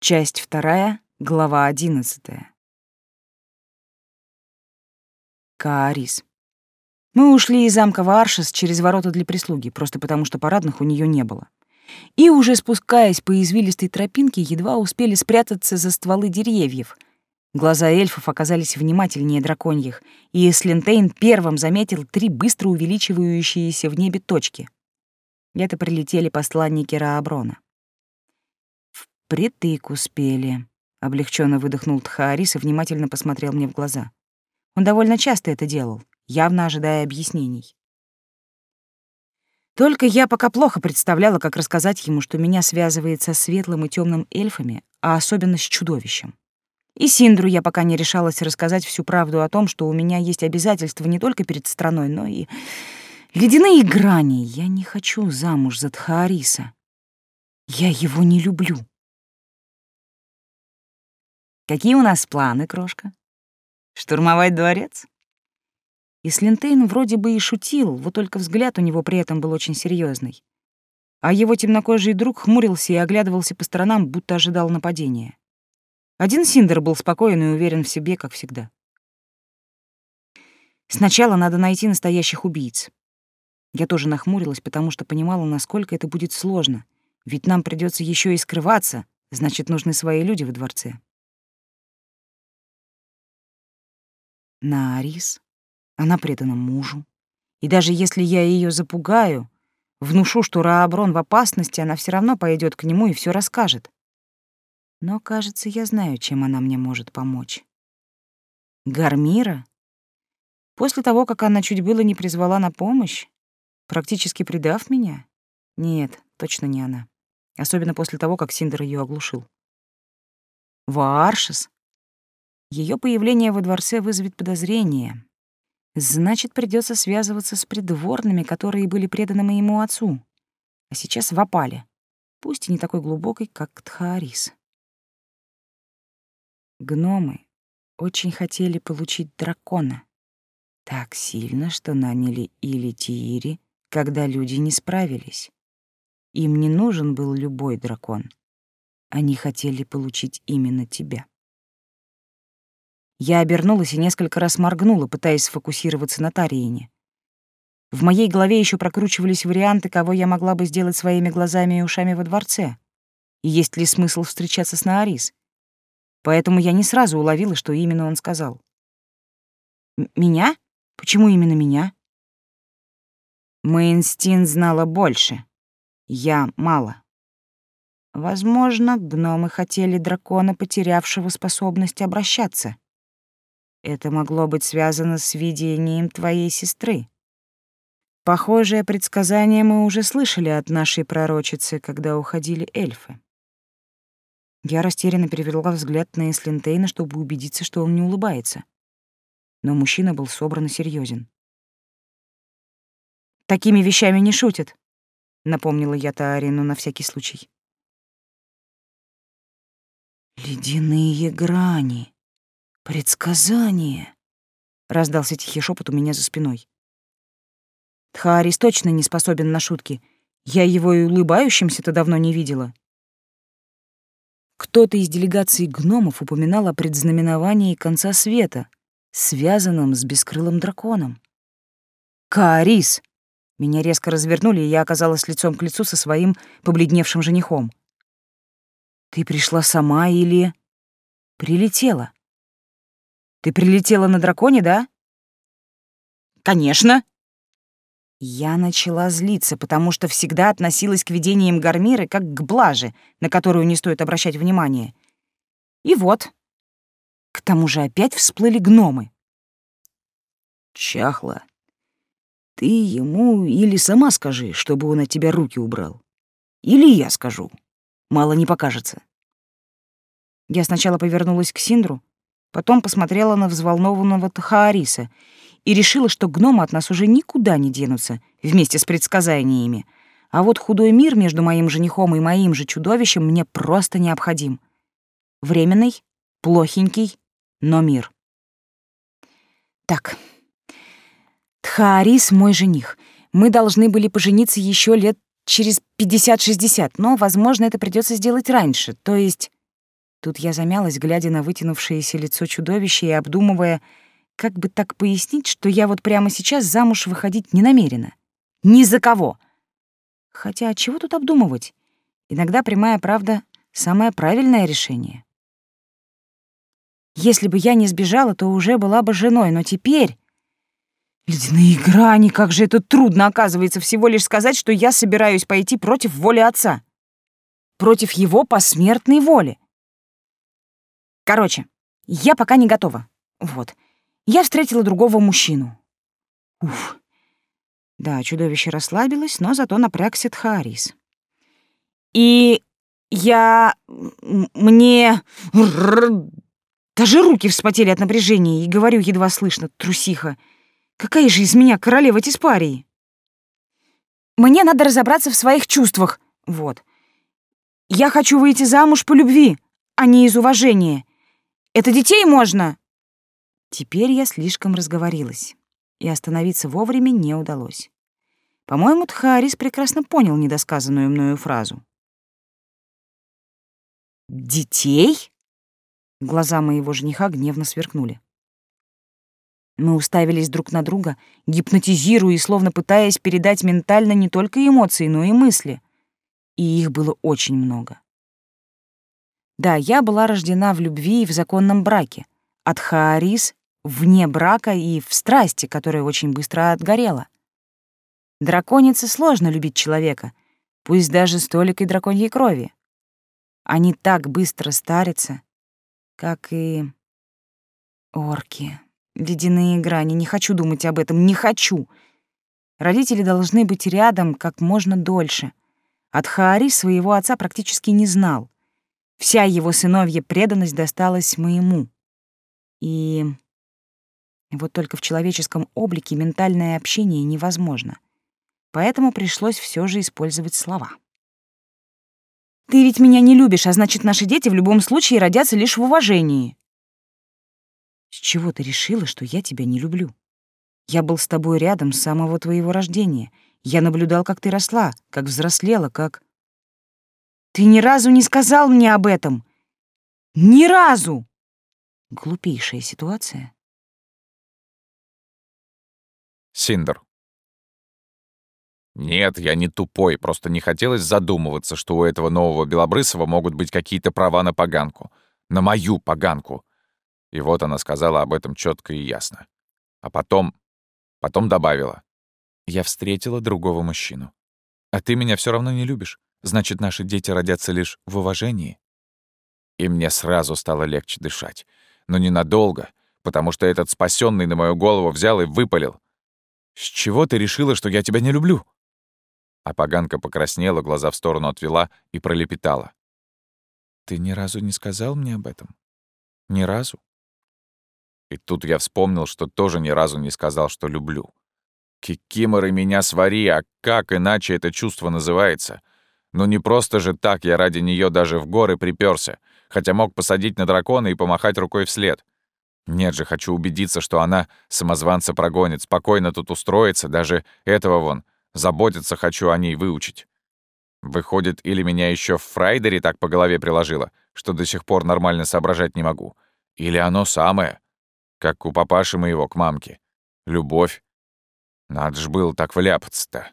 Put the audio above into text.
Часть вторая, глава одиннадцатая. Каарис. Мы ушли из замка Варшес через ворота для прислуги, просто потому что парадных у нее не было. И уже спускаясь по извилистой тропинке, едва успели спрятаться за стволы деревьев. Глаза эльфов оказались внимательнее драконьих, и Слинтейн первым заметил три быстро увеличивающиеся в небе точки. Это прилетели посланники Рааброна. «Впритык успели», — облегченно выдохнул Тхаарис и внимательно посмотрел мне в глаза. Он довольно часто это делал, явно ожидая объяснений. Только я пока плохо представляла, как рассказать ему, что меня связывает со светлым и темным эльфами, а особенно с чудовищем. И Синдру я пока не решалась рассказать всю правду о том, что у меня есть обязательства не только перед страной, но и ледяные грани. Я не хочу замуж за Тхаариса. Я его не люблю. Какие у нас планы, крошка? Штурмовать дворец? И Слинтейн вроде бы и шутил, вот только взгляд у него при этом был очень серьезный. А его темнокожий друг хмурился и оглядывался по сторонам, будто ожидал нападения. Один Синдер был спокоен и уверен в себе, как всегда. Сначала надо найти настоящих убийц. Я тоже нахмурилась, потому что понимала, насколько это будет сложно. Ведь нам придется еще и скрываться, значит, нужны свои люди во дворце. На Арис. Она предана мужу. И даже если я ее запугаю, внушу, что Рааброн в опасности, она все равно пойдет к нему и все расскажет. Но, кажется, я знаю, чем она мне может помочь. Гармира? После того, как она чуть было не призвала на помощь, практически предав меня? Нет, точно не она. Особенно после того, как Синдер ее оглушил. Вааршес? Ее появление во дворце вызовет подозрение. Значит, придется связываться с придворными, которые были преданы моему отцу. А сейчас в опале, пусть и не такой глубокой, как Тхаарис. Гномы очень хотели получить дракона. Так сильно, что наняли Или Тиири, когда люди не справились. Им не нужен был любой дракон. Они хотели получить именно тебя. Я обернулась и несколько раз моргнула, пытаясь сфокусироваться на Тариине. В моей голове еще прокручивались варианты, кого я могла бы сделать своими глазами и ушами во дворце. И есть ли смысл встречаться с Наарис? Поэтому я не сразу уловила, что именно он сказал. «Меня? Почему именно меня?» Мейнстин знала больше. Я мало. Возможно, гномы хотели дракона, потерявшего способность обращаться. Это могло быть связано с видением твоей сестры. Похожее предсказание мы уже слышали от нашей пророчицы, когда уходили эльфы. Я растерянно перевела взгляд на Эслинтейна, чтобы убедиться, что он не улыбается. Но мужчина был собран и серьезен. «Такими вещами не шутят», — напомнила я Таарину на всякий случай. «Ледяные грани», «Предсказание!» — раздался тихий шепот у меня за спиной. Тхаарис точно не способен на шутки. Я его и улыбающимся-то давно не видела. Кто-то из делегации гномов упоминал о предзнаменовании конца света, связанном с бескрылым драконом. «Каарис!» Меня резко развернули, и я оказалась лицом к лицу со своим побледневшим женихом. «Ты пришла сама или...» «Прилетела?» Ты прилетела на драконе, да? Конечно. Я начала злиться, потому что всегда относилась к видениям Гармиры как к блаже, на которую не стоит обращать внимание. И вот. К тому же опять всплыли гномы. Чахла. Ты ему или сама скажи, чтобы он от тебя руки убрал. Или я скажу. Мало не покажется. Я сначала повернулась к Синдру, Потом посмотрела на взволнованного Тахаариса и решила, что гномы от нас уже никуда не денутся вместе с предсказаниями. А вот худой мир между моим женихом и моим же чудовищем мне просто необходим. Временный, плохенький, но мир. Так, Тхаарис мой жених. Мы должны были пожениться еще лет через 50-60, но, возможно, это придется сделать раньше, то есть Тут я замялась, глядя на вытянувшееся лицо чудовища и обдумывая, как бы так пояснить, что я вот прямо сейчас замуж выходить не намерена. Ни за кого. Хотя чего тут обдумывать? Иногда прямая правда — самое правильное решение. Если бы я не сбежала, то уже была бы женой, но теперь... Ледяные грани, как же это трудно, оказывается, всего лишь сказать, что я собираюсь пойти против воли отца. Против его посмертной воли. Короче, я пока не готова. Вот. Я встретила другого мужчину. Уф. Да, чудовище расслабилось, но зато напрягся Тхаарис. И я... мне... Даже руки вспотели от напряжения, и говорю едва слышно, трусиха. Какая же из меня королева Тиспарии? Мне надо разобраться в своих чувствах. Вот. Я хочу выйти замуж по любви, а не из уважения. Это детей можно. Теперь я слишком разговорилась, и остановиться вовремя не удалось. По-моему, Тхарис прекрасно понял недосказанную мною фразу. «Детей?» Глаза моего жениха гневно сверкнули. Мы уставились друг на друга, гипнотизируя и словно пытаясь передать ментально не только эмоции, но и мысли. И их было очень много. Да, я была рождена в любви и в законном браке. От Хаарис вне брака и в страсти, которая очень быстро отгорела. Драконице сложно любить человека, пусть даже с толикой драконьей крови. Они так быстро старятся, как и орки. Ледяные грани. Не хочу думать об этом. Не хочу. Родители должны быть рядом как можно дольше. От Хаари своего отца практически не знал. Вся его сыновья преданность досталась моему. И вот только в человеческом облике ментальное общение невозможно. Поэтому пришлось все же использовать слова. Ты ведь меня не любишь, а значит, наши дети в любом случае родятся лишь в уважении. С чего ты решила, что я тебя не люблю? Я был с тобой рядом с самого твоего рождения. Я наблюдал, как ты росла, как взрослела, как... Ты ни разу не сказал мне об этом. Ни разу! Глупейшая ситуация. Синдер. Нет, я не тупой, просто не хотелось задумываться, что у этого нового Белобрысова могут быть какие-то права на поганку. На мою поганку. И вот она сказала об этом четко и ясно. А потом... Потом добавила. Я встретила другого мужчину. А ты меня все равно не любишь. Значит, наши дети родятся лишь в уважении. И мне сразу стало легче дышать. Но ненадолго, потому что этот спасенный на мою голову взял и выпалил. «С чего ты решила, что я тебя не люблю?» А поганка покраснела, глаза в сторону отвела и пролепетала. «Ты ни разу не сказал мне об этом? Ни разу?» И тут я вспомнил, что тоже ни разу не сказал, что люблю. Кикиморы меня свари, а как иначе это чувство называется? Ну не просто же так я ради нее даже в горы приперся, хотя мог посадить на дракона и помахать рукой вслед. Нет же, хочу убедиться, что она самозванца прогонит, спокойно тут устроится, даже этого вон, Заботиться хочу о ней выучить. Выходит, или меня еще в Фрайдере так по голове приложило, что до сих пор нормально соображать не могу. Или оно самое, как у папаши моего к мамке. Любовь. Надо ж было так вляпаться-то.